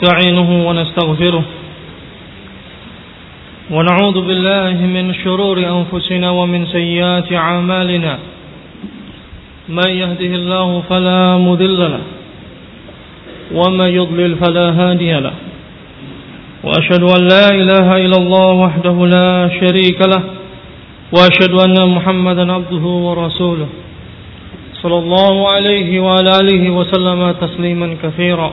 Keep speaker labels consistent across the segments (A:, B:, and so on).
A: ونستعينه ونستغفره. ونعوذ بالله من شرور أنفسنا ومن سيئات أعمالنا. من يهده الله فلا مذل له. ومن يضلل فلا هادي له. وأشهد أن لا إله إلا الله وحده لا شريك له. وأشهد أن محمدا عبده ورسوله. صلى الله عليه وعلى آله وسلم تسليما كثيرا.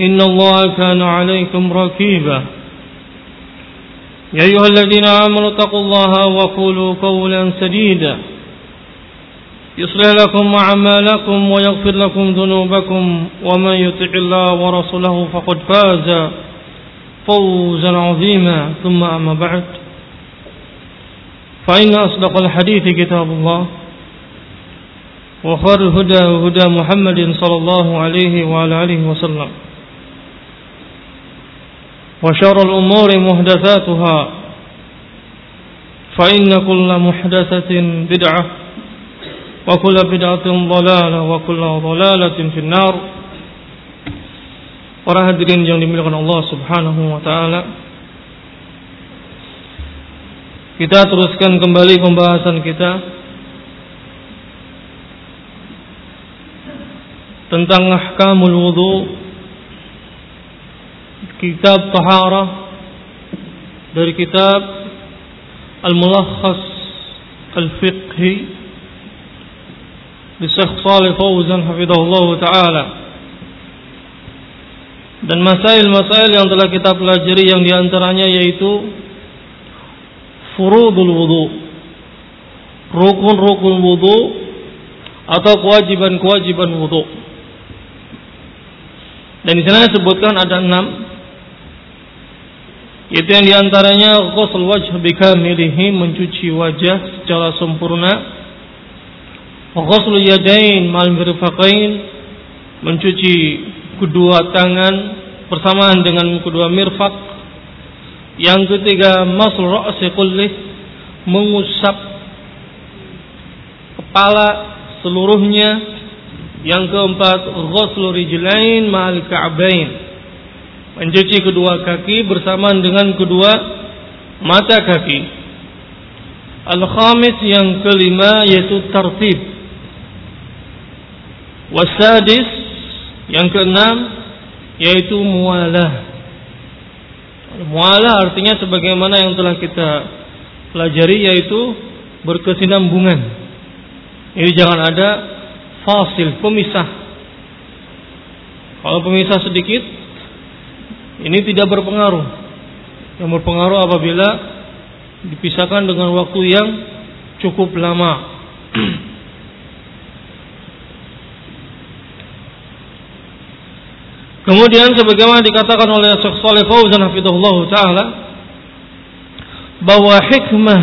A: إن الله كان عليكم ركيبا. يا أيها الذين آمنوا اتقوا الله وقولوا قولا سديدا. يصلح لكم أعمالكم ويغفر لكم ذنوبكم. ومن يطع الله ورسوله فقد فاز فوزا عظيما. ثم أما بعد. فإن أصدق الحديث كتاب الله. وخير الهدى هدى محمد صلى الله عليه وعلى آله وسلم. وشر الأمور محدثاتها فإن كل محدثة بدعة وكل بدعة ضلالة وكل ضلالة في النار Para hadirin yang dimuliakan Allah Subhanahu wa taala. Kita teruskan kembali pembahasan kita tentang ahkamul wudu kitab taharah dari kitab Al-Mulakhas Al-Fiqhi di Syekh Salih Fauzan hafizahullah taala. Dan masail-masail yang telah kita pelajari yang di antaranya yaitu furudul wudu rukun-rukun wudu atau kewajiban-kewajiban wudu. Dan di sana disebutkan ada enam yaitu yang di antaranya ghusl wajh bikamilihi mencuci wajah secara sempurna. Ghusl yadain mal mirfaqain mencuci kedua tangan bersamaan dengan kedua mirfak yang ketiga masul ra'si kullih mengusap kepala seluruhnya. Yang keempat ghusl rijlain ma'al ka'bain mencuci kedua kaki bersamaan dengan kedua mata kaki al-khamis yang kelima yaitu tertib wasadis yang keenam yaitu mualah. Mualah artinya sebagaimana yang telah kita pelajari yaitu berkesinambungan. Ini jangan ada fasil, pemisah. Kalau pemisah sedikit ini tidak berpengaruh. Yang berpengaruh apabila dipisahkan dengan waktu yang cukup lama. Kemudian sebagaimana dikatakan oleh Syekh Saleh Fauzan hafizahullah taala bahwa hikmah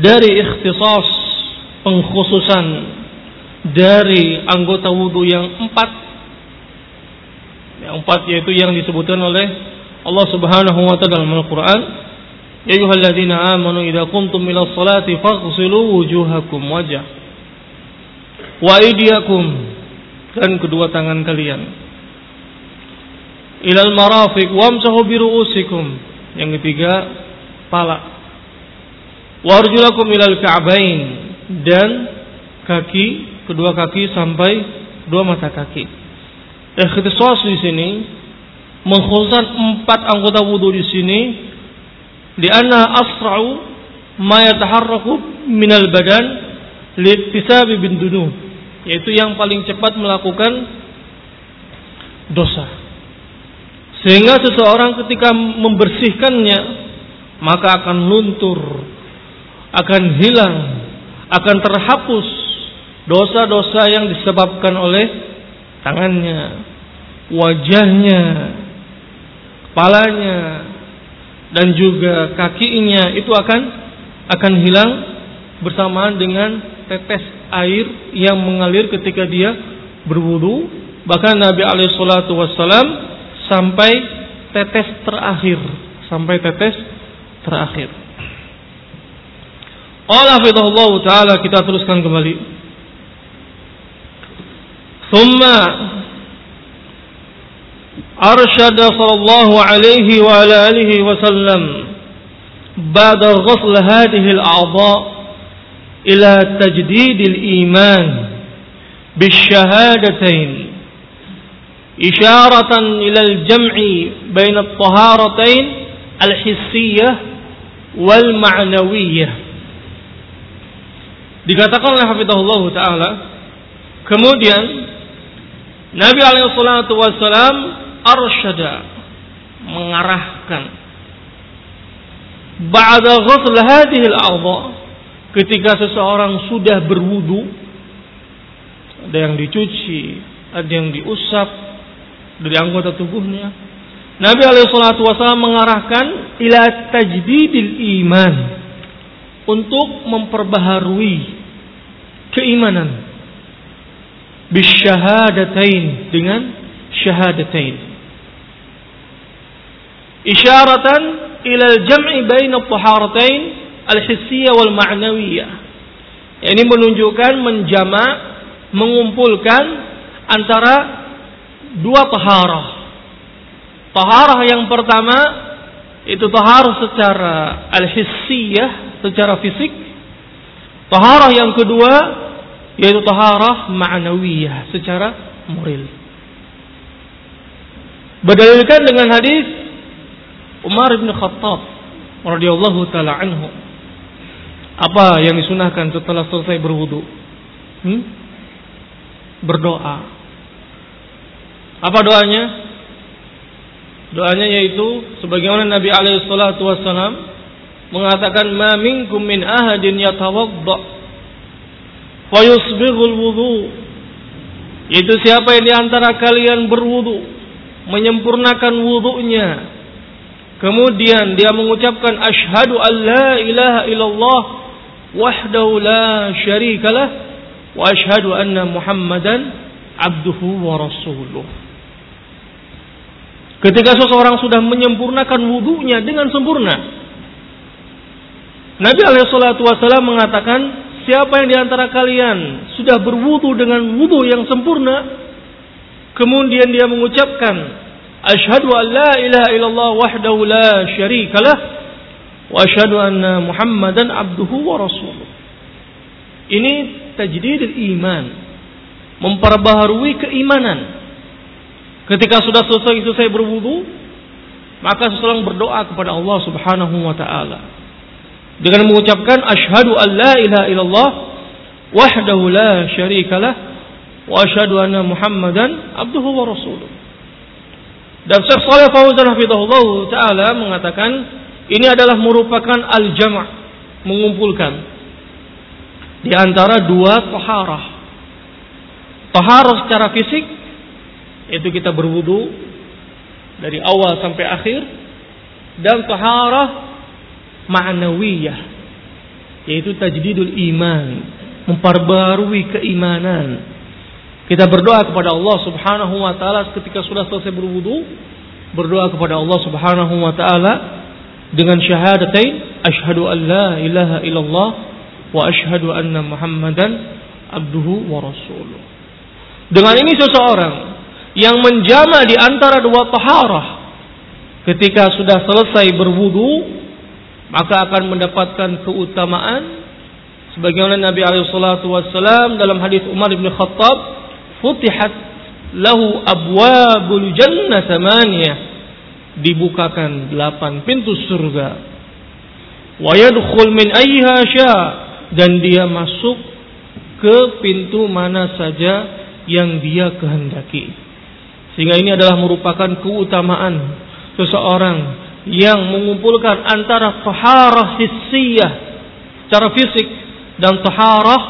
A: dari ikhtisas pengkhususan dari anggota wudhu yang empat yang empat yaitu yang disebutkan oleh Allah Subhanahu wa taala dalam Al-Qur'an Ya ayyuhalladzina amanu idza qumtum ila sholati faghsilu wujuhakum wajah wa aydiyakum dan kedua tangan kalian ilal marafiq wamsahu bi ru'usikum. Yang ketiga, pala. Warjulakum ilal ka'bain dan kaki, kedua kaki sampai dua mata kaki. Ikhtisas di sini mengkhususkan empat anggota wudu di sini di anna asra'u ma yataharraku minal badan liittisabi bin dunub yaitu yang paling cepat melakukan dosa. Sehingga seseorang ketika membersihkannya maka akan luntur, akan hilang, akan terhapus dosa-dosa yang disebabkan oleh tangannya, wajahnya, kepalanya dan juga kakinya itu akan akan hilang bersamaan dengan tetes air yang mengalir ketika dia berwudu. Bahkan Nabi alaihi salatu sampai tetes terakhir sampai tetes terakhir. Allah taala kita teruskan kembali. ثم أرشد صلى الله عليه وعلى آله وسلم بعد غسل هذه الأعضاء إلى تجديد الإيمان بالشهادتين إشارة إلى الجمع بين الطهارتين الحسية والمعنوية. Dikatakan oleh Hafizahullah Ta'ala kemudian Nabi alaihissalatu wassalam arsyada mengarahkan ba'da ghusl hadhihi al-a'dha ketika seseorang sudah berwudu ada yang dicuci, ada yang diusap dari anggota tubuhnya. Nabi alaihissalatu wassalam mengarahkan ila tajdidil iman untuk memperbaharui keimanan bisyahadatain dengan syahadatain isyaratan ila al-jam'i bain at-taharatain al-hissiyah wal ma'nawiyah ini menunjukkan menjama mengumpulkan antara dua taharah. Taharah yang pertama itu taharah secara al-hissiyah secara fisik. Taharah yang kedua yaitu taharah ma'nawiyah secara moral. Berdalilkan dengan hadis Umar bin Khattab radhiyallahu taala anhu. Apa yang disunahkan setelah selesai berwudu? Hmm? Berdoa. Apa doanya? Doanya yaitu sebagaimana Nabi alaihi salatu wasallam mengatakan ma minkum min ahadin yatawadda fayusbighul wudu itu siapa yang di antara kalian berwudu menyempurnakan wudunya kemudian dia mengucapkan asyhadu an la ilaha illallah wahdahu la syarikalah wa asyhadu anna muhammadan abduhu wa rasuluh. Ketika seseorang sudah menyempurnakan wudunya dengan sempurna Nabi alaihi salatu wasallam mengatakan siapa yang di antara kalian sudah berwudu dengan wudu yang sempurna, kemudian dia mengucapkan, Ashhadu an la ilaha illallah wahdahu la syarikalah, wa ashhadu anna Muhammadan abduhu wa rasuluh. Ini tajdid iman, memperbaharui keimanan. Ketika sudah selesai selesai berwudu, maka seseorang berdoa kepada Allah Subhanahu wa taala dengan mengucapkan asyhadu an la ilaha illallah wahdahu la syarikalah wa asyhadu anna Muhammadan abduhu wa rasuluh. Dan Syekh Shalih Fauzan hafizahullah taala mengatakan ini adalah merupakan al-jama' mengumpulkan. Di antara dua taharah. Taharah secara fisik itu kita berwudu dari awal sampai akhir. Dan taharah ma'nawiyah yaitu tajdidul iman memperbarui keimanan kita berdoa kepada Allah Subhanahu wa taala ketika sudah selesai berwudu berdoa kepada Allah Subhanahu wa taala dengan syahadatain asyhadu an la ilaha illallah wa asyhadu anna muhammadan abduhu wa rasuluh. Dengan ini seseorang yang menjama di antara dua taharah ketika sudah selesai berwudu maka akan mendapatkan keutamaan. Sebagaimana Nabi alaihi wasallam dalam hadis Umar bin Khattab futihat lahu abwabul jannah samaniyah dibukakan delapan pintu surga. Wa yadkhul min ayyiha sya dan dia masuk ke pintu mana saja yang dia kehendaki. Sehingga ini adalah merupakan keutamaan seseorang yang mengumpulkan antara taharah hissiyah secara fisik dan taharah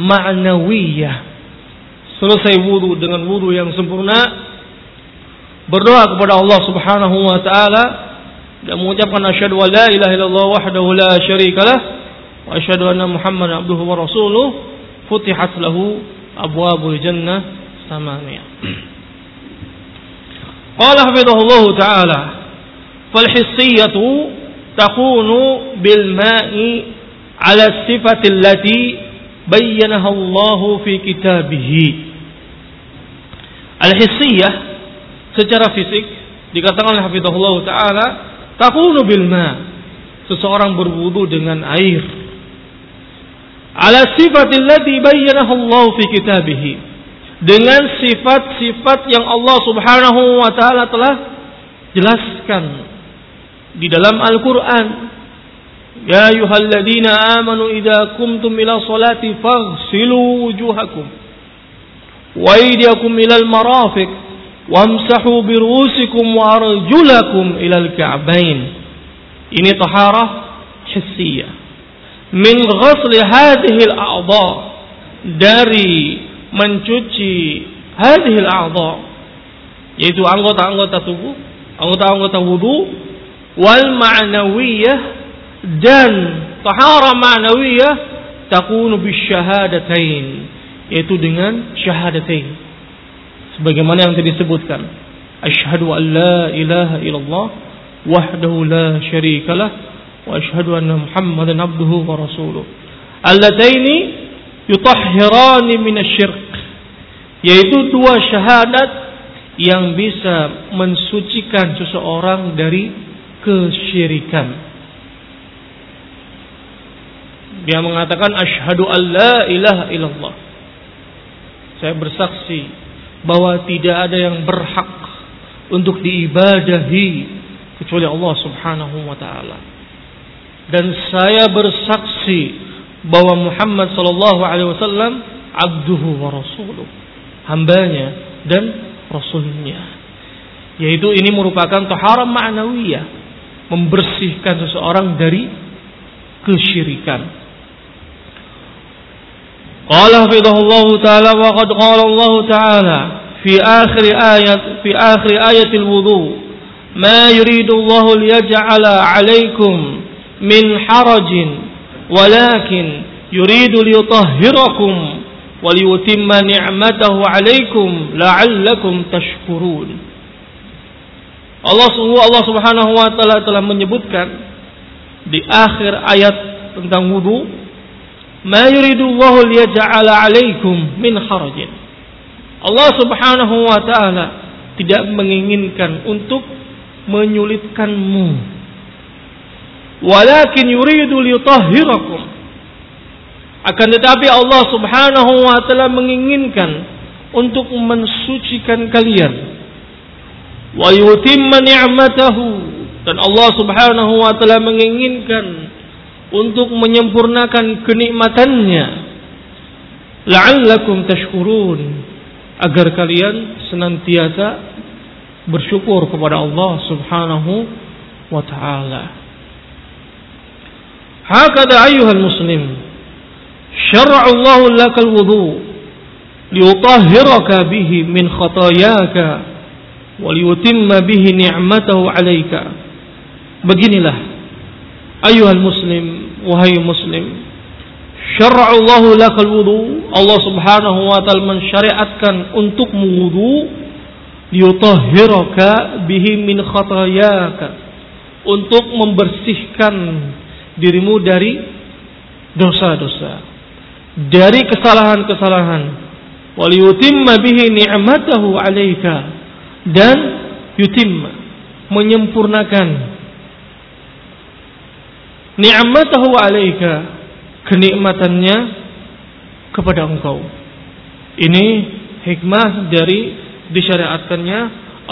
A: ma'nawiyah. Selesai wudu dengan wudu yang sempurna, berdoa kepada Allah Subhanahu wa taala dan mengucapkan asyhadu wa la ilaha illallah wahdahu la syarikalah wa asyhadu anna muhammadan abduhu wa rasuluh futihat lahu abwabul jannah samaniyah qala hafizahullah taala fal hissiyatu takunu bil ma'i ala sifati allati bayyanaha Allah fi kitabih al hissiyah secara fisik dikatakan oleh hafizahullah taala takunu bil ma. Seseorang berwudu dengan air. Ala sifatil ladzi bayyanahu Allah fi kitabih dengan sifat-sifat yang Allah Subhanahu wa taala telah jelaskan di dalam Al-Qur'an. Ya ayyuhalladzina amanu idza kumtum ila salati faghsilu wujuhakum wa aydiyakum ila al-marafiq wamsahu birusikum wa arjulakum ilal ka'bain. Ini taharah hissiyah. Min ghasli hadhihi al-a'dha dari mencuci hadhihi al-a'dha yaitu anggota-anggota tubuh, anggota-anggota wudu wal ma'nawiyah dan tahara ma'nawiyah takunu bisyahadatain yaitu dengan syahadatain. Sebagaimana yang tadi disebutkan. Asyhadu an la ilaha illallah wahdahu la syarikalah wa asyhadu anna muhammadan abduhu wa rasuluh. Allataini yutahhirani minasyirk. Yaitu dua syahadat yang bisa mensucikan seseorang dari kesyirikan. Dia mengatakan asyhadu an la ilaha illallah saya bersaksi bahwa tidak ada yang berhak untuk diibadahi kecuali Allah Subhanahu wa taala. Dan saya bersaksi bahwa Muhammad sallallahu alaihi wasallam abduhu wa rasuluh, hambanya dan rasulnya. Yaitu ini merupakan taharah ma'nawiyah, membersihkan seseorang dari kesyirikan. قال حفظه الله تعالى وقد قال الله تعالى في آخر آية في آخر آية الوضوء ما يريد الله ليجعل عليكم من حرج ولكن يريد ليطهركم وليتم نعمته عليكم لعلكم تشكرون. Allah Allah Subhanahu wa taala telah menyebutkan di akhir ayat tentang wudu ma yuridullahu liyaj'ala 'alaikum min harajin. Allah Subhanahu wa taala tidak menginginkan untuk menyulitkanmu. Walakin yuridu liyutahhirakum. Akan tetapi Allah Subhanahu wa taala menginginkan untuk mensucikan kalian. Wa yutimma ni'matahu dan Allah Subhanahu wa taala menginginkan untuk menyempurnakan kenikmatannya. La'allakum tashkurun. Agar kalian senantiasa bersyukur kepada Allah Subhanahu wa taala. Hakada ayyuhal muslim. Syar'a Allah lakal wudu. Liyutahhiraka bihi min khatayaka. Wa liyutimma bihi ni'matahu 'alaika beginilah Ayuhal muslim, wahai muslim, syara'allahu lakal wudu. Allah Subhanahu wa taala mensyariatkan untuk wudu liyutahhiraka bihi min khatayaka untuk membersihkan dirimu dari dosa-dosa dari kesalahan-kesalahan. waliyutimma bihi ni'matahu 'alaika dan yutimma menyempurnakan ni'matahu alaika. Kenikmatannya kepada engkau. Ini hikmah dari disyariatkannya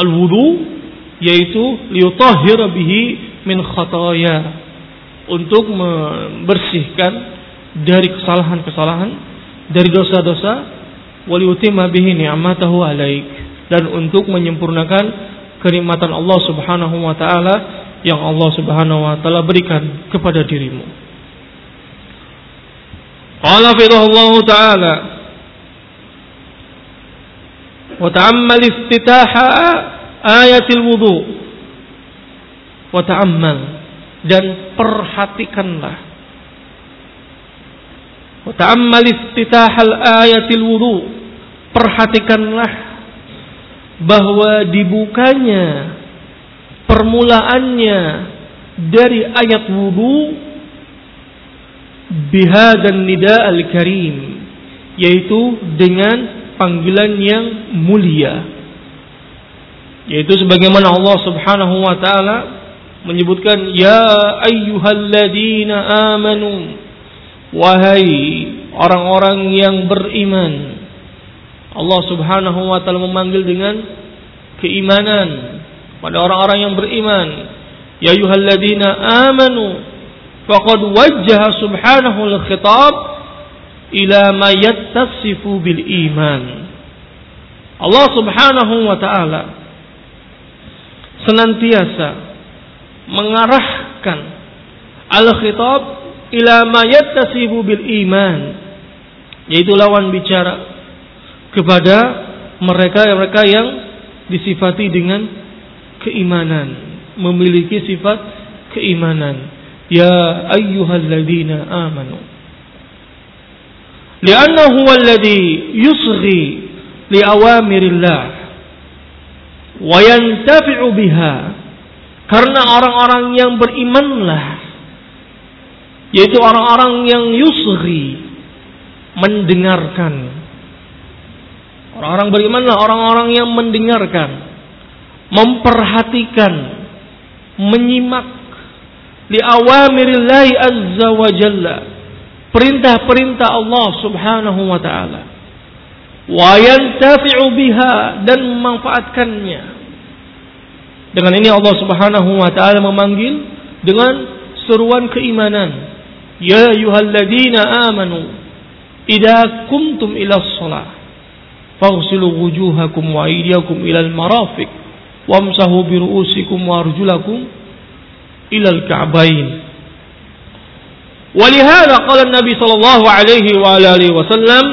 A: al-wudu yaitu liyutahhir bihi min khataya. Untuk membersihkan dari kesalahan-kesalahan dari dosa-dosa waliyutimma bihi ni'matahu alaik. Dan untuk menyempurnakan kenikmatan Allah Subhanahu wa taala yang Allah Subhanahu wa taala berikan kepada dirimu. Qala Allah taala wa ta'ammal iftitaha ayatil wudu. Wa ta'ammal dan perhatikanlah. Wa ta'ammal iftitahal ayatil wudu. Perhatikanlah bahwa dibukanya permulaannya dari ayat wudu bihadan nida al-karim yaitu dengan panggilan yang mulia. Yaitu sebagaimana Allah Subhanahu wa taala menyebutkan ya ayyuhalladzina amanu wahai orang-orang yang beriman. Allah Subhanahu wa taala memanggil dengan keimanan pada orang-orang yang beriman. Ya ayyuhalladzina amanu faqad wajjaha subhanahu al-khitab ila ma yattasifu bil iman. Allah Subhanahu wa taala senantiasa mengarahkan al-khitab ila ma yattasifu bil iman yaitu lawan bicara kepada mereka mereka yang disifati dengan keimanan memiliki sifat keimanan. Ya ayyuhalladzina amanu. Li'annahu alladhi yusghi li awamirillah wa yantafi'u biha. Karena orang-orang yang berimanlah yaitu orang-orang yang yusri mendengarkan. Orang-orang berimanlah orang-orang yang mendengarkan memperhatikan menyimak li awamirillahi azza wa jalla perintah-perintah Allah Subhanahu wa taala wa yantafi'u biha dan memanfaatkannya. Dengan ini Allah Subhanahu wa taala memanggil dengan seruan keimanan. Ya ayyuhalladzina amanu idza kumtum ila shalah faghsilu wujuhakum wa aydiyakum ila al-marafiq wamsahu bi ru'usikum wa arjulakum ila al-ka'bayn. ولهذا قال النبي صلى الله عليه وآله وسلم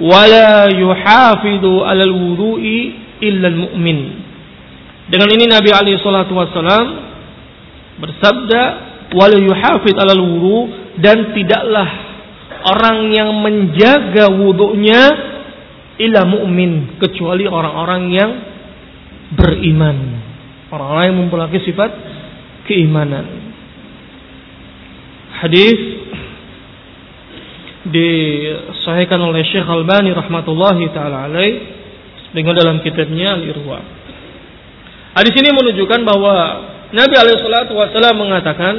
A: wala yuhafidu alal wudu'i illa mu'min. Dengan ini Nabi alaihi salatu wasallam bersabda wala yuhafid alal wudu dan tidaklah orang yang menjaga wudunya illa mu'min kecuali orang-orang yang beriman. Orang-orang yang memiliki sifat keimanan. Hadis disahihkan oleh Syekh Albani rahmatullahi taala alaih dengan dalam kitabnya Al-Irwa. Hadis ini menunjukkan bahwa Nabi alaihi wasallam mengatakan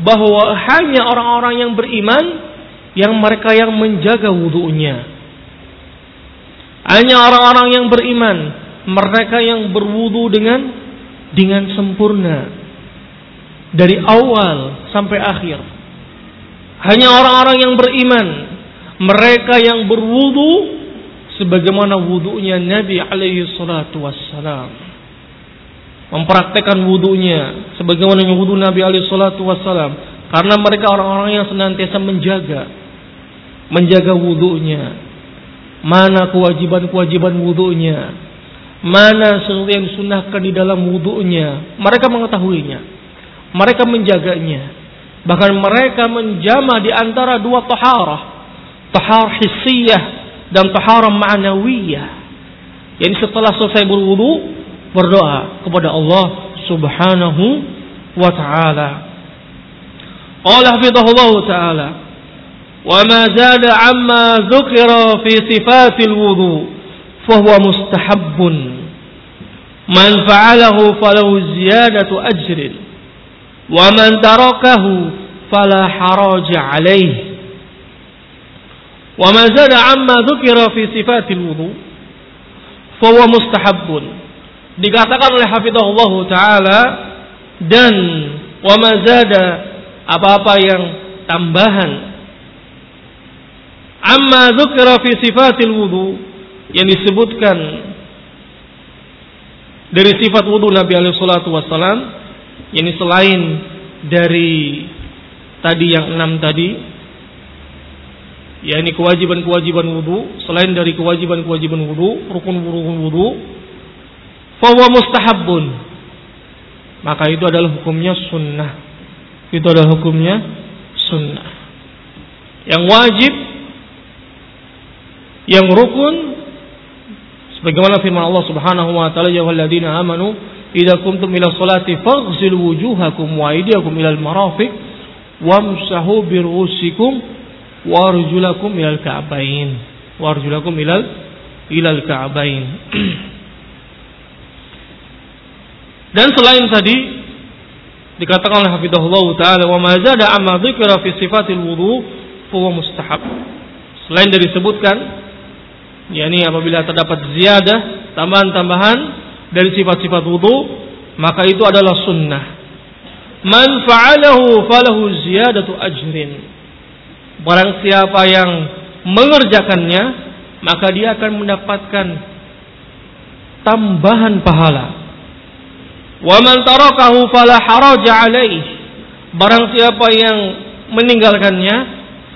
A: bahwa hanya orang-orang yang beriman yang mereka yang menjaga wudhunya. Hanya orang-orang yang beriman, mereka yang berwudu dengan dengan sempurna. Dari awal sampai akhir. Hanya orang-orang yang beriman. Mereka yang berwudu sebagaimana wudunya Nabi alaihi salatu wassalam. Mempraktekkan wudunya sebagaimana wudu Nabi alaihi salatu wassalam. Karena mereka orang-orang yang senantiasa menjaga. Menjaga wudunya. Mana kewajiban-kewajiban wudunya mana sesuatu yang disunahkan di dalam wudunya mereka mengetahuinya. Mereka menjaganya. Bahkan mereka menjama di antara dua taharah tahar hissiyah dan tahar ma'nawiyah. Yang setelah selesai berwudu berdoa kepada Allah Subhanahu wa taala. Qala hafizahullah taala ma zada amma dzukira fi sifatil wudu fahuwa mustahabbun. Man fa'alahu falahu ziyadatu ajrin. Wa man tarakahu fala haraja alaihi Wa ma zada amma dzukira fi sifatil wudu fa huwa mustahabbun. Dikatakan oleh hafizahullah taala dan wa ma zada apa-apa yang tambahan. Amma fi sifatil wudu yang disebutkan dari sifat wudu Nabi alaihi salatu wasallam yakni selain dari tadi yang enam tadi ya ini kewajiban-kewajiban wudu selain dari kewajiban-kewajiban wudu rukun-rukun wudu fahuwa mustahabun. Maka itu adalah hukumnya sunnah. Itu adalah hukumnya sunnah. Yang wajib yang rukun sebagaimana firman Allah Subhanahu wa taala ya ayyuhalladzina amanu idza kumtum ila sholati faghsilu wujuhakum wa aydiyakum ila al-marafiq wamsahu bi ru'usikum wa arjulakum ila al-ka'bayn wa arjulakum ila ila al-ka'bayn Dan selain tadi dikatakan oleh Hafizahullah taala wa ma zada amma dzikra fi sifatil wudu huwa mustahab. Selain dari disebutkan yakni apabila terdapat ziyadah, tambahan-tambahan dari sifat-sifat wudu, maka itu adalah sunnah. Man fa'alahu falahu ziyadatu ajrin. Barang siapa yang mengerjakannya, maka dia akan mendapatkan tambahan pahala. Wa man tarakahu fala haraja. Barang siapa yang meninggalkannya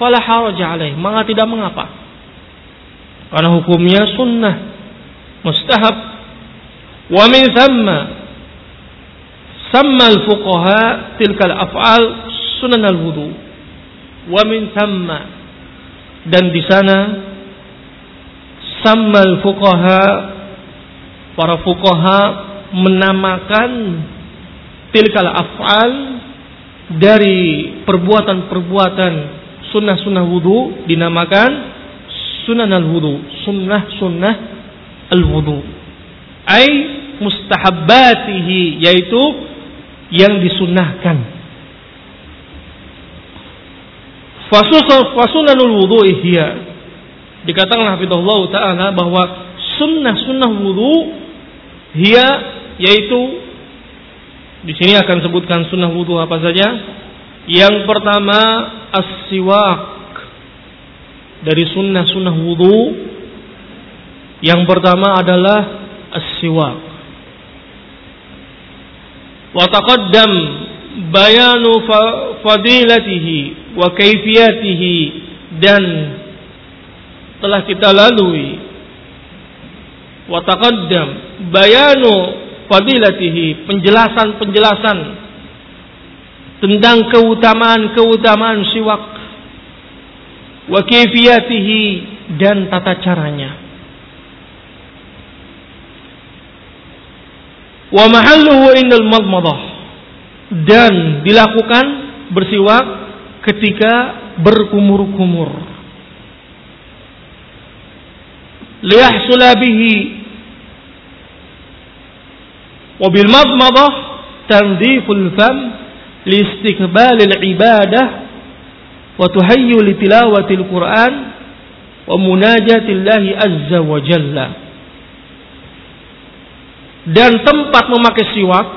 A: fala haraja alaih, maka tidak mengapa. Karena hukumnya sunnah mustahab. Wa min thamma samma al-fuqaha tilkal af'al sunan al-wudu. Wa min thamma dan di sana samma al-fuqaha para fuqaha menamakan tilkal af'al dari perbuatan-perbuatan sunnah-sunnah wudhu dinamakan sunnah al-wudhu sunnah-sunnah al-wudhu ay mustahabbatihi yaitu yang disunnahkan. Fasunanul wudhu ihya dikatakan Hafizullah Ta'ala bahwa sunnah-sunnah wudhu hiya yaitu di sini akan sebutkan sunnah wudhu apa saja. Yang pertama as-siwak dari sunnah-sunnah wudhu. Yang pertama adalah as-siwak. Wa taqaddam bayanu fadilatihi wa kaifiyatihi dan telah kita lalui wa taqaddam bayanu fadilatihi, penjelasan-penjelasan tentang keutamaan-keutamaan siwak wa kayfiyatihi dan tata caranya. Wa mahalluhu indal madmadah dan dilakukan bersiwak ketika berkumur-kumur. Liyahsula bihi Wabil madmadah tanziful fam liistiqbalil ibadah wa tuhayyu litilawatil Qur'an wa munajatillahi azza wa jalla. Dan tempat memakai siwak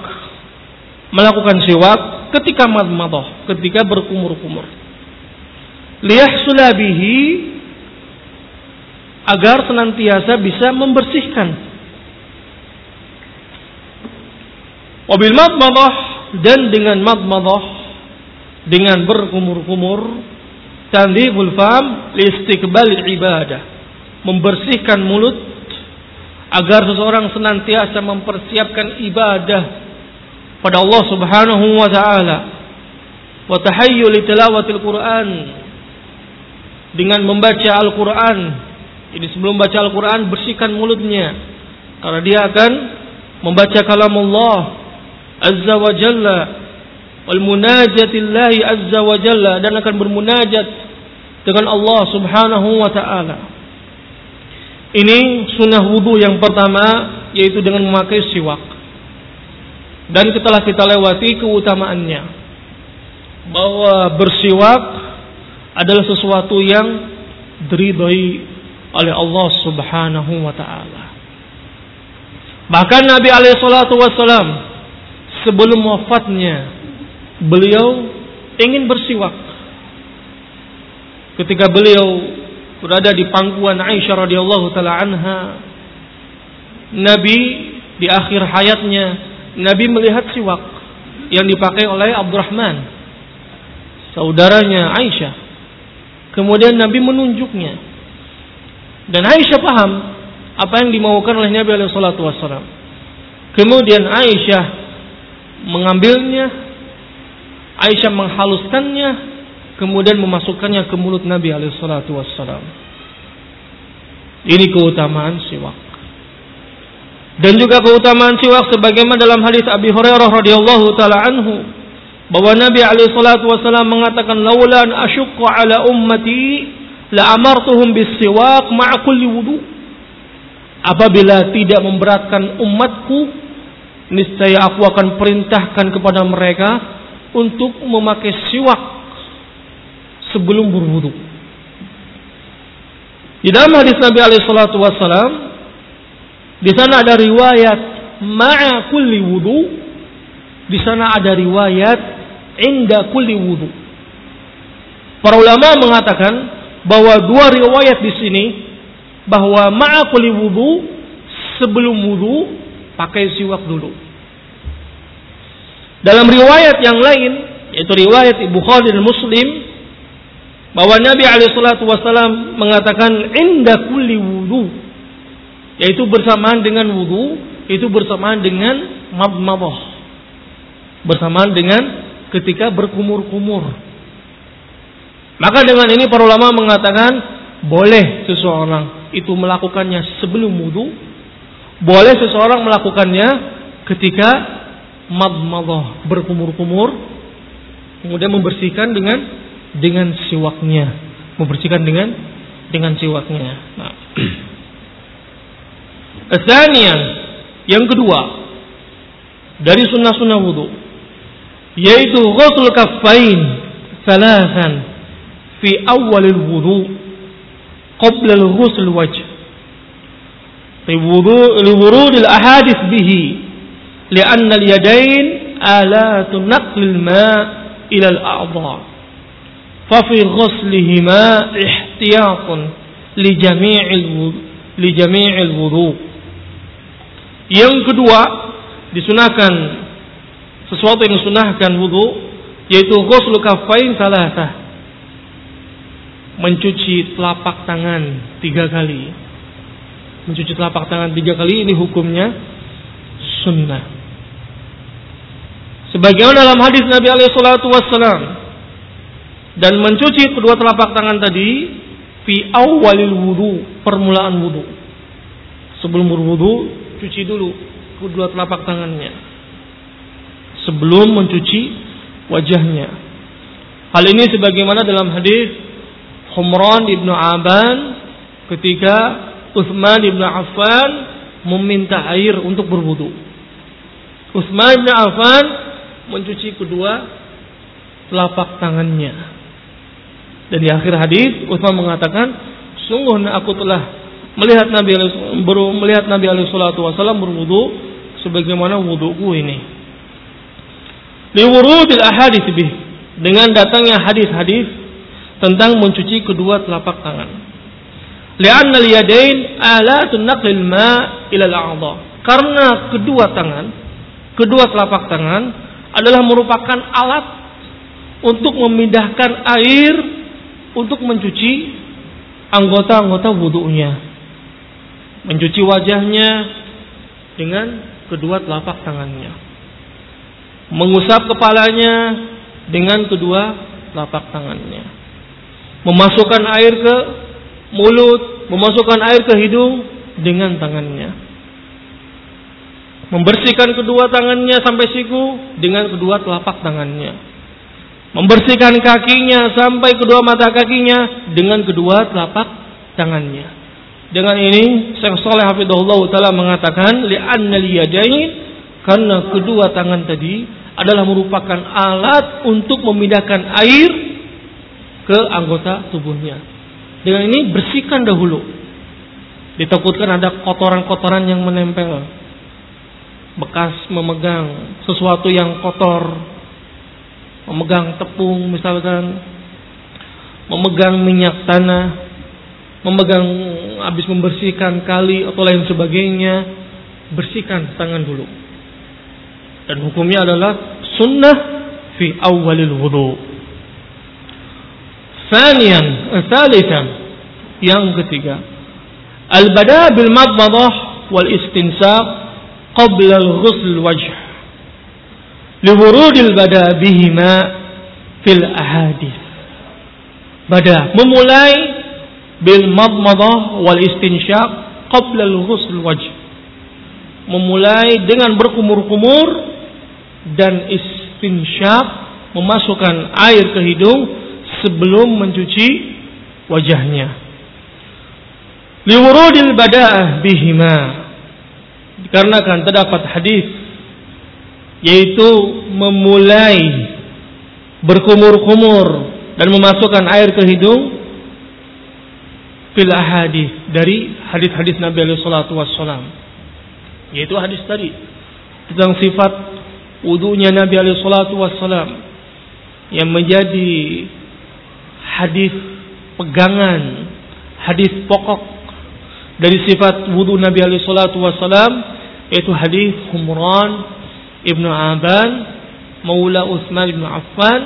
A: melakukan siwak ketika madmadah, ketika berkumur-kumur. Liyahsula bihi agar senantiasa bisa membersihkan Wabil madmadah dan dengan madmadah dengan berkumur-kumur tandibul fam liistiqbal ibadah. Membersihkan mulut agar seseorang senantiasa mempersiapkan ibadah pada Allah Subhanahu wa taala. Wa tahayyu li tilawatil Quran. Dengan membaca Al-Qur'an. Ini sebelum baca Al-Qur'an bersihkan mulutnya. Karena dia akan membaca kalam Allah azza wa jalla wal munajatillahi azza wa jalla dan akan bermunajat dengan Allah Subhanahu wa taala. Ini sunnah wudhu yang pertama yaitu dengan memakai siwak. Dan setelah kita lewati keutamaannya bahwa bersiwak adalah sesuatu yang diridhoi oleh Allah Subhanahu wa taala. Bahkan Nabi alaihi salatu wasallam sebelum wafatnya beliau ingin bersiwak. Ketika beliau berada di pangkuan Aisyah radhiyallahu taala anha, Nabi di akhir hayatnya Nabi melihat siwak yang dipakai oleh Abdurrahman saudaranya Aisyah. Kemudian Nabi menunjuknya. Dan Aisyah paham apa yang dimaukan oleh Nabi alaihi. Kemudian Aisyah mengambilnya, Aisyah menghaluskannya, kemudian memasukkannya ke mulut Nabi alaihissalatu wassalam. Ini keutamaan siwak. Dan juga keutamaan siwak sebagaimana dalam hadis Abi Hurairah radhiyallahu taala anhu bahwa Nabi alaihissalatu wassalam mengatakan laulan asyqa ala ummati la amartuhum bis-siwak ma'a kulli wudu. Apabila tidak memberatkan umatku, niscaya aku akan perintahkan kepada mereka untuk memakai siwak sebelum berwudu. Di dalam hadis Nabi alaihi salatu wasallam di sana ada riwayat ma'a kulli wudu. Di sana ada riwayat inda kulli wudu. Para ulama mengatakan bahwa dua riwayat di sini bahwa ma'a kulli wudu sebelum wudu pakai siwak dulu. Dalam riwayat yang lain, yaitu riwayat Bukhari dan Muslim, bahwa Nabi Alaihissalam mengatakan inda kulli wudu, yaitu bersamaan dengan wudu, itu bersamaan dengan mabmadah, bersamaan dengan ketika berkumur-kumur. Maka dengan ini para ulama mengatakan boleh seseorang itu melakukannya sebelum wudu boleh seseorang melakukannya ketika madmadah berkumur-kumur kemudian membersihkan dengan dengan siwaknya. Membersihkan dengan dengan siwaknya. Nah. yang kedua dari sunnah-sunnah wudhu yaitu ghusl kaffain salasan fi awal wudhu qabla al-ghusl wajh. Li wurudil ahadith bihi li'anna اليدين آلات نقل naqlil ma' ila al-a'dha. Fa fi ghuslihima ihtiyatun li jami'il li jami'il wudu. Yang kedua, disunahkan sesuatu yang disunahkan wudu yaitu ghuslu kaffain salasah. Mencuci telapak tangan tiga kali. Mencuci telapak tangan tiga kali ini hukumnya sunnah. Sebagaimana dalam hadis Nabi alaihi salatu wassalam dan mencuci kedua telapak tangan tadi fi awalil wudu, permulaan wudu. Sebelum berwudu, cuci dulu kedua telapak tangannya. Sebelum mencuci wajahnya. Hal ini sebagaimana dalam hadis Humran ibnu Aban ketika Utsman bin Affan meminta air untuk berwudu. Utsman bin Affan mencuci kedua telapak tangannya. Dan di akhir hadis Utsman mengatakan, "Sungguh aku telah melihat Nabi baru melihat Nabi alaihi salatu wasallam berwudu sebagaimana wuduku ini." Liwurudil ahadits bih dengan datangnya hadis-hadis tentang mencuci kedua telapak tangan. Lianna al-yadain alatun naqlil ma' ila al-a'dha. Karena kedua tangan, kedua telapak tangan adalah merupakan alat untuk memindahkan air untuk mencuci anggota-anggota wudhunya. Mencuci wajahnya dengan kedua telapak tangannya. Mengusap kepalanya dengan kedua telapak tangannya. Memasukkan air ke mulut, memasukkan air ke hidung dengan tangannya. Membersihkan kedua tangannya sampai siku dengan kedua telapak tangannya. Membersihkan kakinya sampai kedua mata kakinya dengan kedua telapak tangannya. Dengan ini Syekh Saleh Hafizahullah taala mengatakan li'anna liyadain karena kedua tangan tadi adalah merupakan alat untuk memindahkan air ke anggota tubuhnya. Dengan ini bersihkan dahulu. Ditakutkan ada kotoran-kotoran yang menempel. Bekas memegang sesuatu yang kotor. Memegang tepung misalkan. Memegang minyak tanah. Memegang habis membersihkan kali atau lain sebagainya. Bersihkan tangan dulu. Dan hukumnya adalah sunnah fi awalil wudu. Thaniyan, thalithan, yang ketiga. Al-bada bil wal istinsaq qabla al-ghusl wajh. Liwurudil bada bihima fil ahadith. Bada memulai bil madmadah wal istinsyaq qabla al-ghusl wajh. Memulai dengan berkumur-kumur dan istinsyaq memasukkan air ke hidung sebelum mencuci wajahnya. Liwurudil bada'ah bihima dikarenakan terdapat hadis yaitu memulai berkumur-kumur dan memasukkan air ke hidung fil hadis dari hadis-hadis Nabi alaihi salatu wassalam. Yaitu hadis tadi tentang sifat wudunya Nabi alaihi salatu wassalam yang menjadi hadis pegangan hadis pokok dari sifat wudu Nabi alaihi salatu wassalam yaitu hadis Humran Ibnu Aban Maula Utsman bin Affan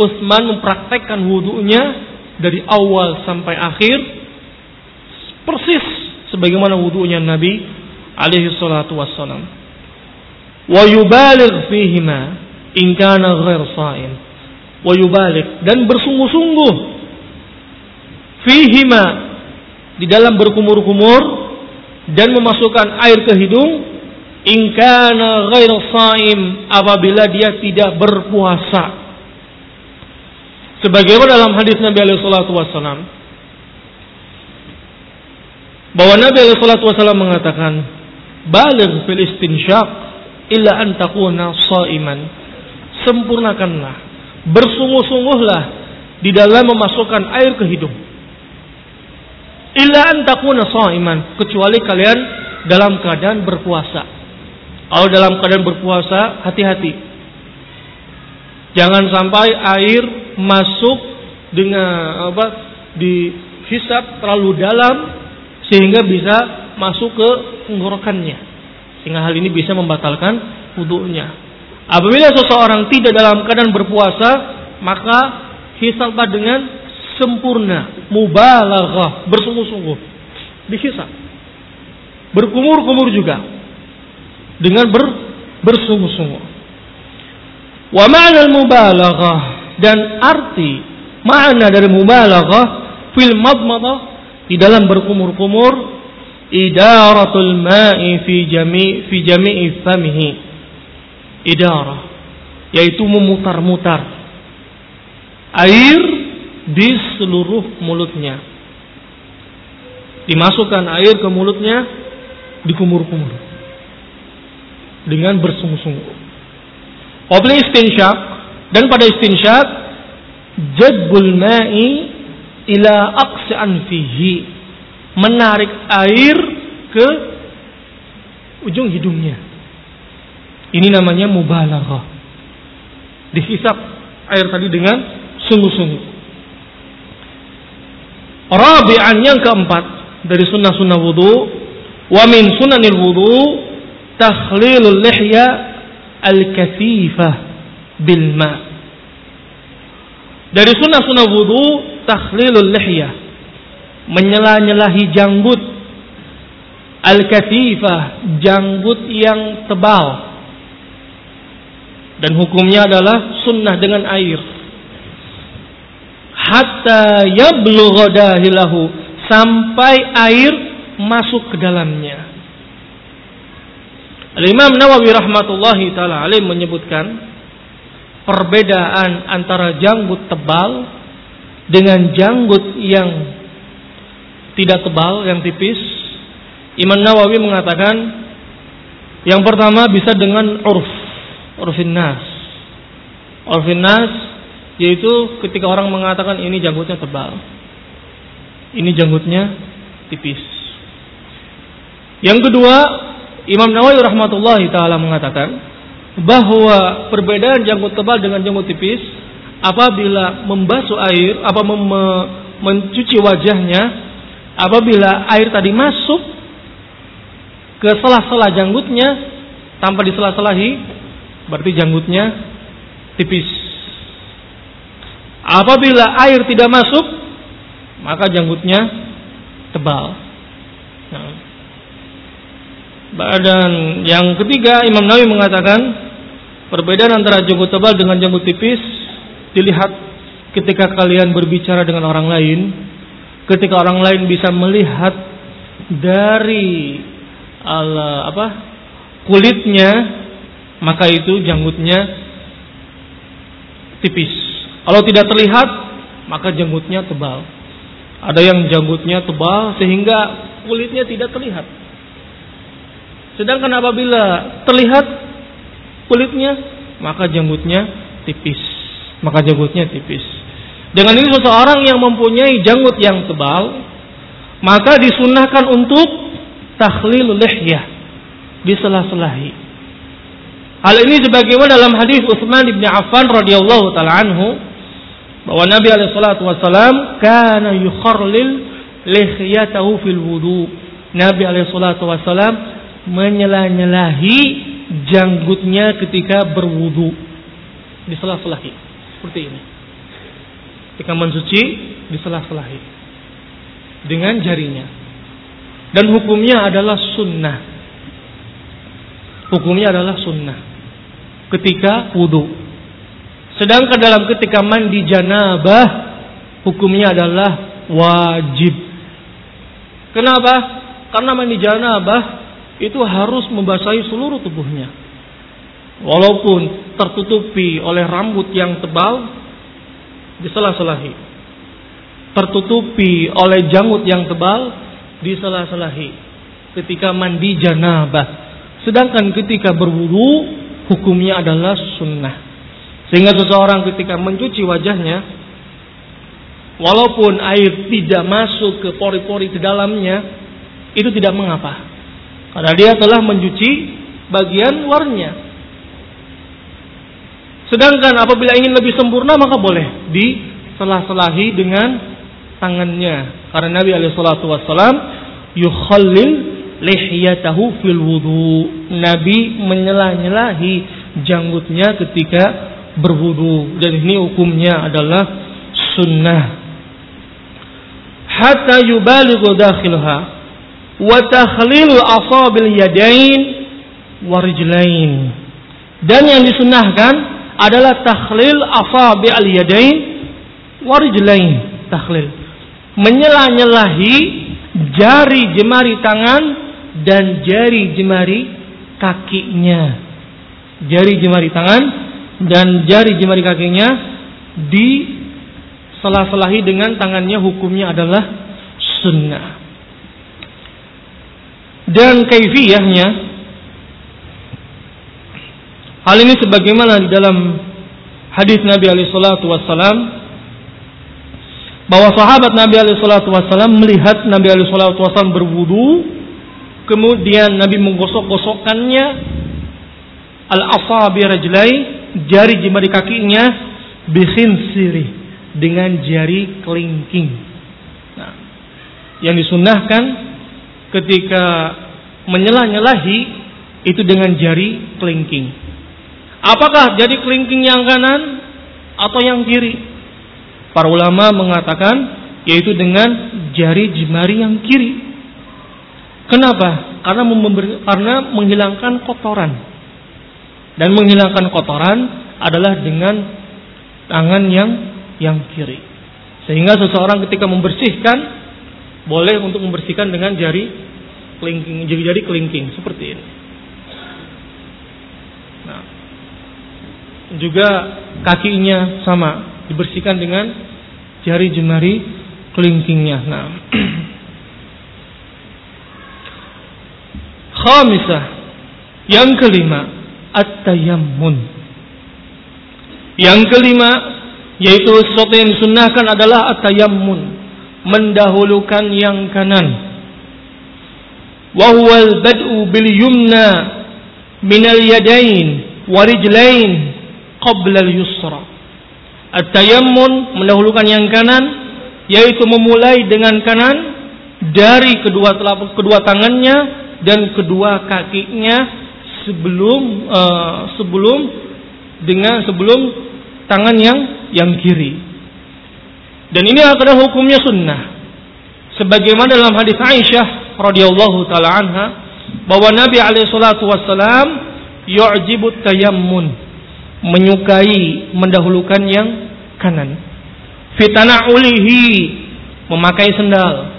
A: Utsman mempraktekkan wudunya dari awal sampai akhir persis sebagaimana wudunya Nabi alaihi salatu wassalam. Wa yubaligh fihima in kana ghair sha'im. Wa yubaligh dan bersungguh-sungguh fihima di dalam berkumur-kumur dan memasukkan air ke hidung in kana ghair sha'im apabila dia tidak berpuasa Sebagaimana dalam hadis Nabi alaihi salatu wasallam bahwa Nabi alaihi wasallam mengatakan baligh fil istinsyaq illa an takuna shaiman. Sempurnakanlah, bersungguh-sungguhlah di dalam memasukkan air ke hidung. Illa an takuna shaiman, kecuali kalian dalam keadaan berpuasa. Kalau dalam keadaan berpuasa, hati-hati. Jangan sampai air masuk dengan apa dihisap terlalu dalam sehingga bisa masuk ke tenggorokannya sehingga hal ini bisa membatalkan wudhunya. Apabila seseorang tidak dalam keadaan berpuasa, maka hisaplah dengan sempurna, mubalaghah, bersungguh-sungguh. Dihisap. Berkumur-kumur juga. Dengan ber, bersungguh-sungguh. Wa ma'na mubalaghah dan arti makna dari mubalaghah fil madmadah di dalam berkumur-kumur idaratul ma'i fi jami' fi jami'i famihi idarah yaitu memutar-mutar air di seluruh mulutnya dimasukkan air ke mulutnya dikumur-kumur dengan bersungguh-sungguh. Qabla istinsyaq dan pada istinsyak jadbul ma'i ila aqsi anfihi menarik air ke ujung hidungnya. Ini namanya mubalaghah. Dihisap air tadi dengan sungguh-sungguh. Rabi'an yang keempat dari sunnah-sunnah wudu wa min sunanil wudu takhlilul lihya al-kathifah bilma. Dari sunnah-sunnah wudhu takhlilul lihyah. Menyela-nyelahi janggut. Al-katifah, janggut yang tebal. Dan hukumnya adalah sunnah dengan air. Hatta yablugha dahilahu sampai air masuk ke dalamnya. Al-Imam Nawawi rahmatullahi taala alaih menyebutkan perbedaan antara janggut tebal dengan janggut yang tidak tebal, yang tipis. Imam Nawawi mengatakan yang pertama bisa dengan urf, urfin nas. Yaitu ketika orang mengatakan ini janggutnya tebal. Ini janggutnya tipis. Yang kedua, Imam Nawawi rahmatullahi taala mengatakan bahwa perbedaan janggut tebal dengan janggut tipis apabila membasuh air apa mem mencuci wajahnya apabila air tadi masuk ke sela-sela janggutnya tanpa disela-selahi berarti janggutnya tipis apabila air tidak masuk maka janggutnya tebal nah. Dan yang ketiga Imam Nawawi mengatakan perbedaan antara janggut tebal dengan janggut tipis dilihat ketika kalian berbicara dengan orang lain, ketika orang lain bisa melihat dari ala, apa kulitnya, maka itu janggutnya tipis. Kalau tidak terlihat, maka janggutnya tebal. Ada yang janggutnya tebal sehingga kulitnya tidak terlihat. Sedangkan apabila terlihat kulitnya, maka janggutnya tipis. Maka janggutnya tipis. Dengan ini seseorang yang mempunyai janggut yang tebal, maka disunahkan untuk takhlil lihyah, diselah-selahi. Hal ini sebagaimana dalam hadis Utsman bin Affan radhiyallahu taala anhu bahwa Nabi alaihi salatu wasallam kana yukharlil lihyatahu fil wudu. Nabi alaihi salatu wasallam menyela-nyelahi janggutnya ketika berwudu. Diselah-selahi. Seperti ini. Ketika mensuci, diselah-selahi. Dengan jarinya. Dan hukumnya adalah sunnah. Hukumnya adalah sunnah. Ketika wudu. Sedangkan dalam ketika mandi janabah, hukumnya adalah wajib. Kenapa? Karena mandi janabah itu harus membasahi seluruh tubuhnya. Walaupun tertutupi oleh rambut yang tebal, disela-selahi. Tertutupi oleh janggut yang tebal, disela-selahi. Ketika mandi janabah. Sedangkan ketika berwudu, hukumnya adalah sunnah. Sehingga seseorang ketika mencuci wajahnya, walaupun air tidak masuk ke pori-pori ke dalamnya, itu tidak mengapa. Karena dia telah mencuci bagian luarnya. Sedangkan apabila ingin lebih sempurna maka boleh di selah-selahi dengan tangannya. Karena Nabi alaihi wasallam yukhallil lihyatahu fil wudu. Nabi menyelah-nyelahi janggutnya ketika berwudu dan ini hukumnya adalah sunnah. Hatta yubalighu dakhilha wa takhlil asabil yadain warijlain. Dan yang disunahkan adalah takhlil asabil yadain warijlain. Takhlil. Menyela-nyelahi jari jemari tangan dan jari jemari kakinya. Jari jemari tangan dan jari jemari kakinya di selah-selahi dengan tangannya hukumnya adalah sunnah. Dan kaifiyahnya hal ini sebagaimana di dalam hadis Nabi alaihi salatu wasallam bahwa sahabat Nabi alaihi salatu wasallam melihat Nabi alaihi salatu wasallam berwudu kemudian Nabi menggosok-gosokkannya al-asabi rajlai jari jemari kakinya siri dengan jari kelingking nah, yang disunahkan ketika menyela-nyelahi itu dengan jari kelingking. Apakah jari kelingking yang kanan atau yang kiri? Para ulama mengatakan yaitu dengan jari jemari yang kiri. Kenapa? Karena karena menghilangkan kotoran. Dan menghilangkan kotoran adalah dengan tangan yang yang kiri. Sehingga seseorang ketika membersihkan boleh untuk membersihkan dengan jari kelingking, jari-jari kelingking seperti ini. Nah, juga kakinya sama dibersihkan dengan jari jemari kelingkingnya. Nah, khamisah yang kelima at-tayammun. Yang kelima yaitu sesuatu yang disunnahkan adalah at-tayammun mendahulukan yang kanan. Wahwal bad'u bil yumna minal yadain warijlain qabla yusra. At-tayammun mendahulukan yang kanan yaitu memulai dengan kanan dari kedua telapak kedua tangannya dan kedua kakinya sebelum uh, sebelum dengan sebelum tangan yang yang kiri. Dan ini adalah hukumnya sunnah. Sebagaimana dalam hadis Aisyah radhiyallahu taala anha bahwa Nabi alaihi salatu wasallam yu'jibut tayammun menyukai mendahulukan yang kanan fitana ulihi memakai sendal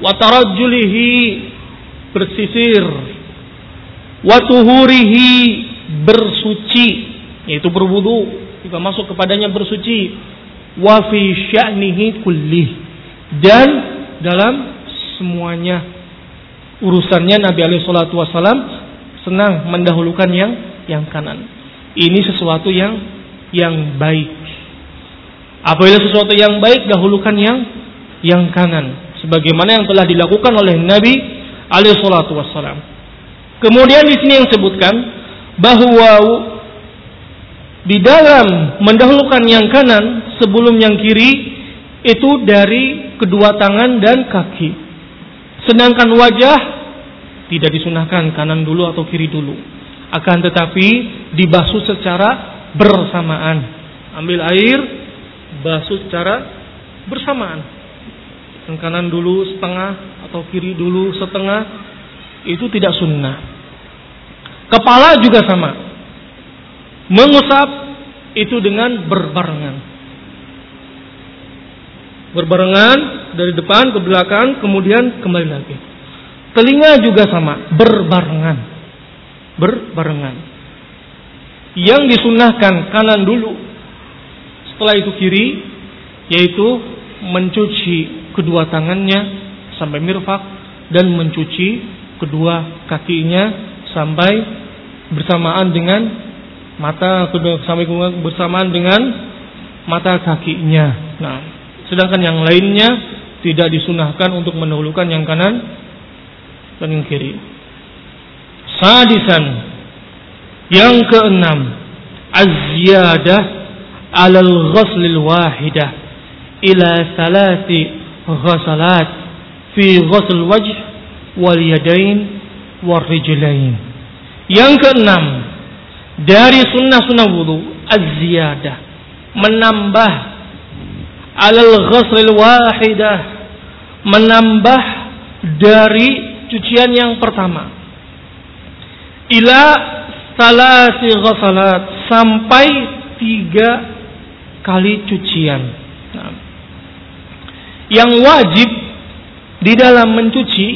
A: watarajjulihi bersisir watuhurihi bersuci yaitu berwudu jika masuk kepadanya bersuci wa dan dalam semuanya urusannya Nabi alaihi salatu senang mendahulukan yang yang kanan. Ini sesuatu yang yang baik. Apabila sesuatu yang baik dahulukan yang yang kanan sebagaimana yang telah dilakukan oleh Nabi alaihi salatu. Kemudian di sini yang sebutkan bahwa di dalam mendahulukan yang kanan sebelum yang kiri itu dari kedua tangan dan kaki. Sedangkan wajah tidak disunahkan kanan dulu atau kiri dulu. Akan tetapi dibasuh secara bersamaan. Ambil air, basuh secara bersamaan. Yang kanan dulu setengah atau kiri dulu setengah itu tidak sunnah. Kepala juga sama. Mengusap itu dengan berbarengan berbarengan dari depan ke belakang kemudian kembali lagi. Telinga juga sama, berbarengan. Berbarengan. Yang disunahkan kanan dulu. Setelah itu kiri yaitu mencuci kedua tangannya sampai mirfak dan mencuci kedua kakinya sampai bersamaan dengan mata kedua sampai bersamaan dengan mata kakinya. Nah, Sedangkan yang lainnya tidak disunahkan untuk mendahulukan yang kanan dan yang kiri. Sadisan yang keenam az-ziyadah 'ala al-ghusl al-wahidah ila salati ghasalat fi ghusl wajh wal yadain wal rijlain. Yang keenam dari sunnah-sunnah wudu az-ziyadah menambah alal ghuslil wahidah menambah dari cucian yang pertama ila salasi ghusalat sampai tiga kali cucian nah. yang wajib di dalam mencuci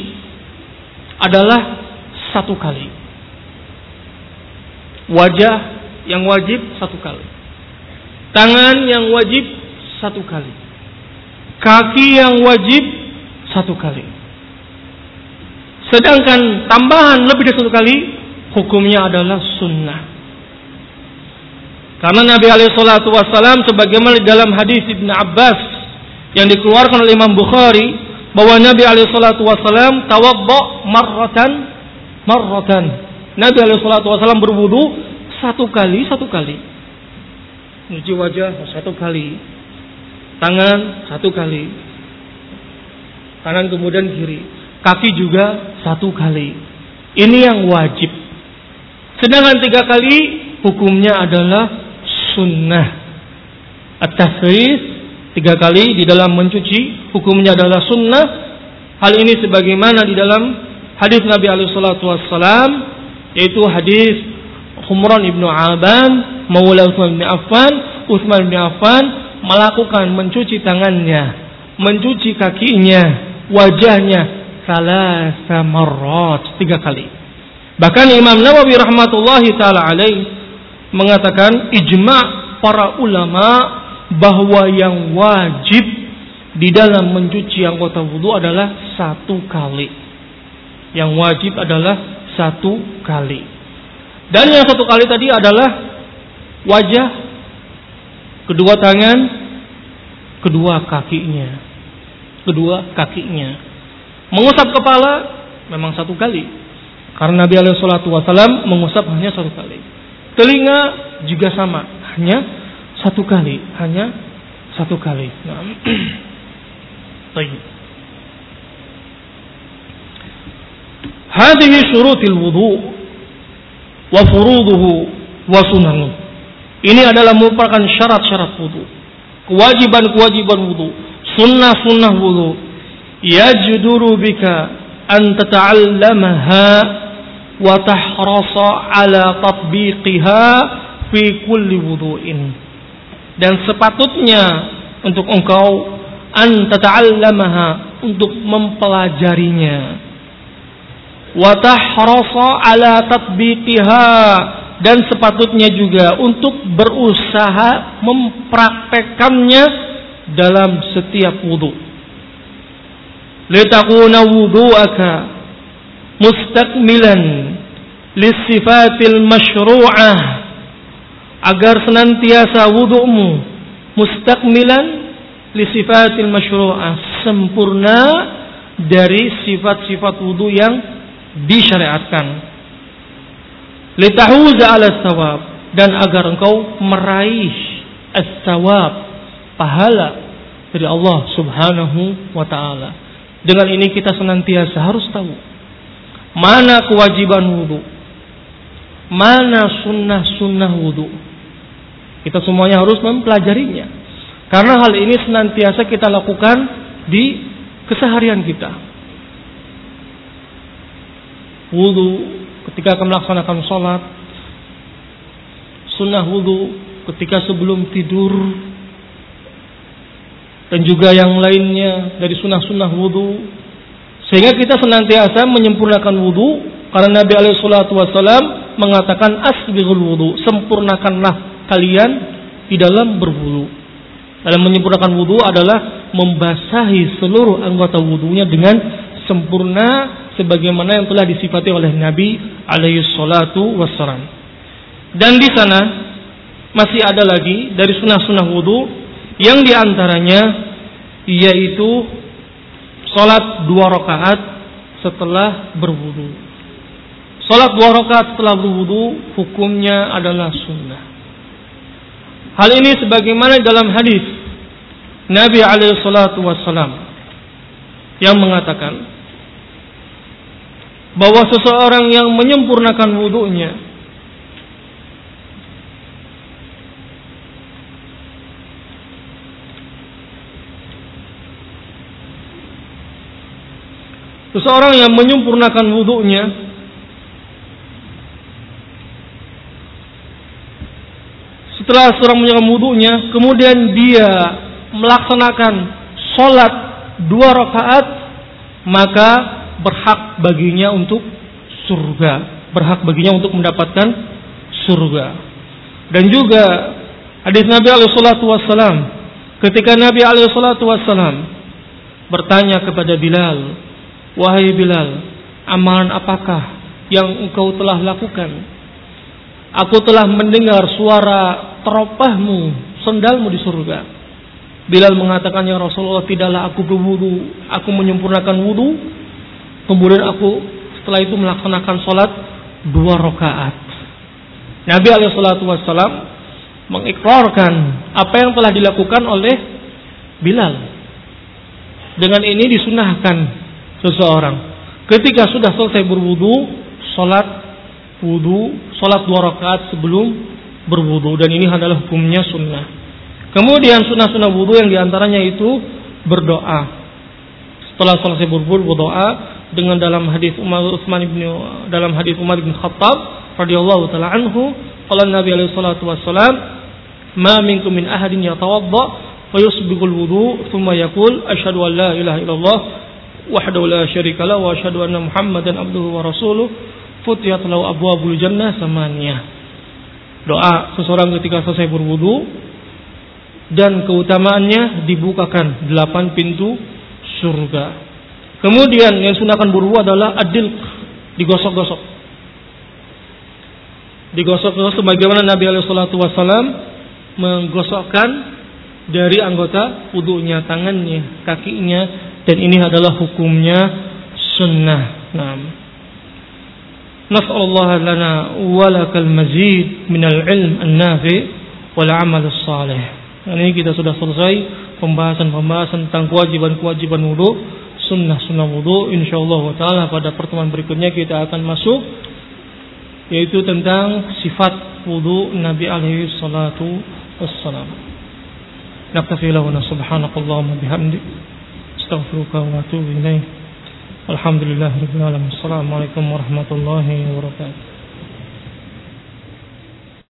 A: adalah satu kali wajah yang wajib satu kali tangan yang wajib satu kali. Kaki yang wajib satu kali. Sedangkan tambahan lebih dari satu kali hukumnya adalah sunnah. Karena Nabi Alaihissalatu Wasallam sebagaimana dalam hadis Ibn Abbas yang dikeluarkan oleh Imam Bukhari bahwa Nabi Alaihissalatu Wasallam tawaddo marratan marratan. Nabi Alaihissalatu Wasallam berwudu satu kali satu kali. Mencuci wajah satu kali, Tangan satu kali. Tangan kemudian kiri. Kaki juga satu kali. Ini yang wajib. Sedangkan tiga kali hukumnya adalah sunnah. At-tasris tiga kali di dalam mencuci hukumnya adalah sunnah. Hal ini sebagaimana di dalam hadis Nabi alaihi yaitu hadis Humran ibnu Aban, Maula Utsman bin Affan, Utsman bin Affan melakukan mencuci tangannya, mencuci kakinya, wajahnya salah samarrat tiga kali. Bahkan Imam Nawawi rahmatullahi taala alaih mengatakan ijma para ulama bahwa yang wajib di dalam mencuci anggota wudhu adalah satu kali. Yang wajib adalah satu kali. Dan yang satu kali tadi adalah wajah kedua tangan, kedua kakinya, kedua kakinya. Mengusap kepala memang satu kali. Karena Nabi alaihi wasallam mengusap hanya satu kali. Telinga juga sama, hanya satu kali, hanya satu kali. Nah. Baik. هذه شروط الوضوء وفروضه وسننه ini adalah merupakan syarat-syarat wudhu. Kewajiban-kewajiban wudhu. Sunnah-sunnah wudhu. Yajuduru bika an tata'allamaha wa tahrasa ala tatbiqiha fi kulli wudu'in. Dan sepatutnya untuk engkau an tata'allamaha untuk mempelajarinya wa tahrasa ala tatbiqiha dan sepatutnya juga untuk berusaha mempraktekannya dalam setiap wudu. Litakuna wudu'aka mustakmilan lisifatil masyru'ah agar senantiasa wudu'mu mustakmilan lisifatil masyru'ah sempurna dari sifat-sifat wudu yang disyariatkan litahuza ala sawab dan agar engkau meraih as-sawab pahala dari Allah Subhanahu wa taala. Dengan ini kita senantiasa harus tahu mana kewajiban wudu, mana sunnah-sunnah wudu. Kita semuanya harus mempelajarinya. Karena hal ini senantiasa kita lakukan di keseharian kita. Wudu ketika akan melaksanakan sholat, sunnah wudhu ketika sebelum tidur, dan juga yang lainnya dari sunnah-sunnah wudhu, sehingga kita senantiasa menyempurnakan wudhu karena Nabi alaihi mengatakan asbighul wudhu, sempurnakanlah kalian di dalam berwudhu. Dalam menyempurnakan wudhu adalah membasahi seluruh anggota wudhunya dengan sempurna sebagaimana yang telah disifati oleh Nabi alaihi salatu wassalam. Dan di sana masih ada lagi dari sunnah-sunnah wudhu yang di antaranya yaitu sholat dua rakaat setelah berwudhu. Sholat dua rakaat setelah berwudhu hukumnya adalah sunnah. Hal ini sebagaimana dalam hadis Nabi alaihi salatu wassalam yang mengatakan bahwa seseorang yang menyempurnakan wudhunya seseorang yang menyempurnakan wudhunya setelah seorang menyempurnakan wudhunya kemudian dia melaksanakan sholat dua rakaat maka berhak baginya untuk surga, berhak baginya untuk mendapatkan surga. Dan juga hadis Nabi alaihi wasallam ketika Nabi alaihi wasallam bertanya kepada Bilal, "Wahai Bilal, amalan apakah yang engkau telah lakukan?" Aku telah mendengar suara teropahmu, sendalmu di surga. Bilal mengatakan ya Rasulullah tidaklah aku berwudu, aku menyempurnakan wudu Kemudian aku setelah itu melaksanakan sholat dua rakaat. Nabi Alaihissalam mengikrarkan apa yang telah dilakukan oleh Bilal. Dengan ini disunahkan seseorang ketika sudah selesai berwudu, sholat wudu, sholat dua rakaat sebelum berwudu dan ini adalah hukumnya sunnah. Kemudian sunnah-sunnah wudu yang di antaranya itu berdoa. Setelah selesai berwudu berdoa, dengan dalam hadis Umar Utsman bin dalam hadis Umar bin Khattab radhiyallahu taala anhu qala Nabi alaihi salatu wassalam ma minkum min ahadin yatawadda wa yusbighul wudu thumma yaqul asyhadu an la ilaha illallah wahdahu la syarika lahu wa asyhadu anna muhammadan abduhu wa rasuluh futiyat lahu abwabul jannah samaniyah doa seseorang ketika selesai berwudu dan keutamaannya dibukakan delapan pintu surga Kemudian yang sunahkan buru adalah adil digosok-gosok. Digosok-gosok sebagaimana Nabi alaihi wasallam menggosokkan dari anggota wudhunya, tangannya, kakinya dan ini adalah hukumnya sunnah. Naam. Nas'alullah lana wa lakal mazid minal ilm an-nafi wal amal salih. Ini kita sudah selesai pembahasan-pembahasan tentang kewajiban-kewajiban wudhu sunnah-sunnah wudhu insyaallah taala pada pertemuan berikutnya kita akan masuk yaitu tentang sifat wudhu Nabi alaihi salatu wassalam. Naktafi lahuna subhanakallahumma bihamdik astaghfiruka wa atubu ilaik. Alhamdulillah Assalamualaikum warahmatullahi wabarakatuh